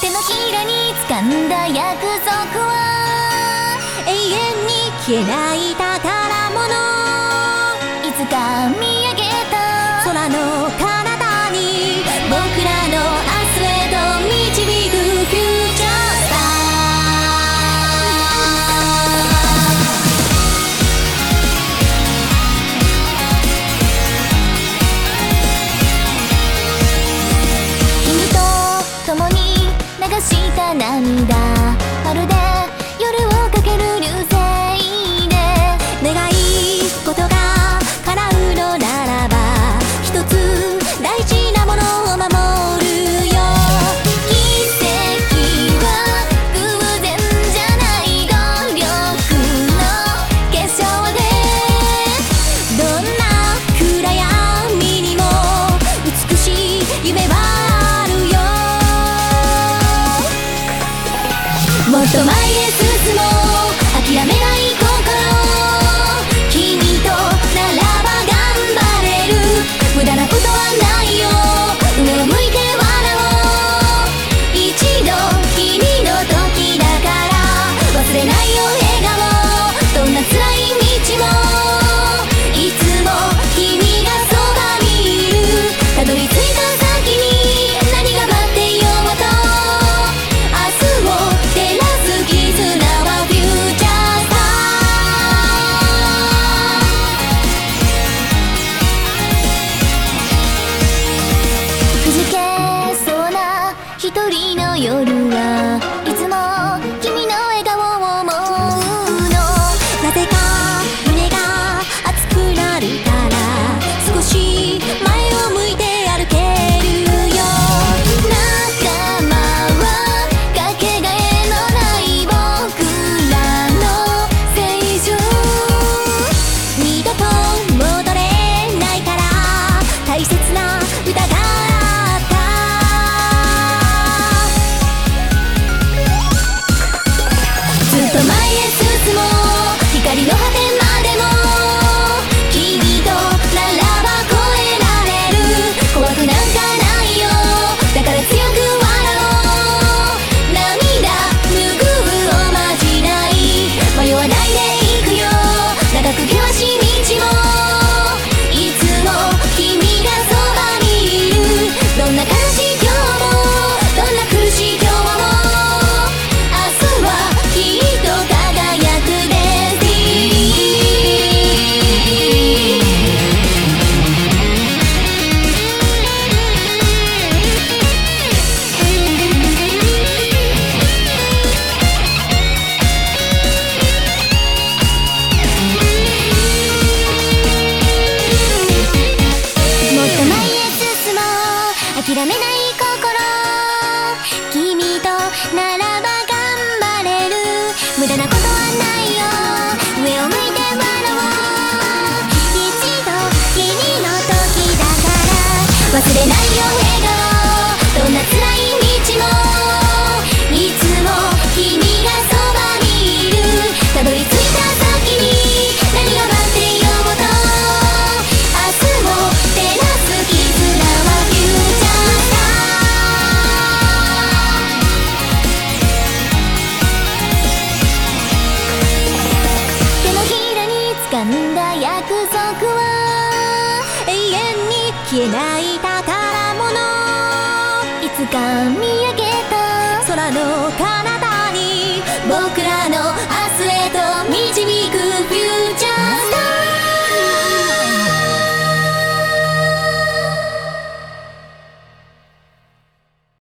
手のひらに掴んだ約束は永遠に消えない你的。と前へ進もう。諦めない一人の夜はならば頑張れる。無駄なことはないよ。上を向いて笑おう。一度君の時だから忘れないよ消えない宝物。いつか見上げた空の影。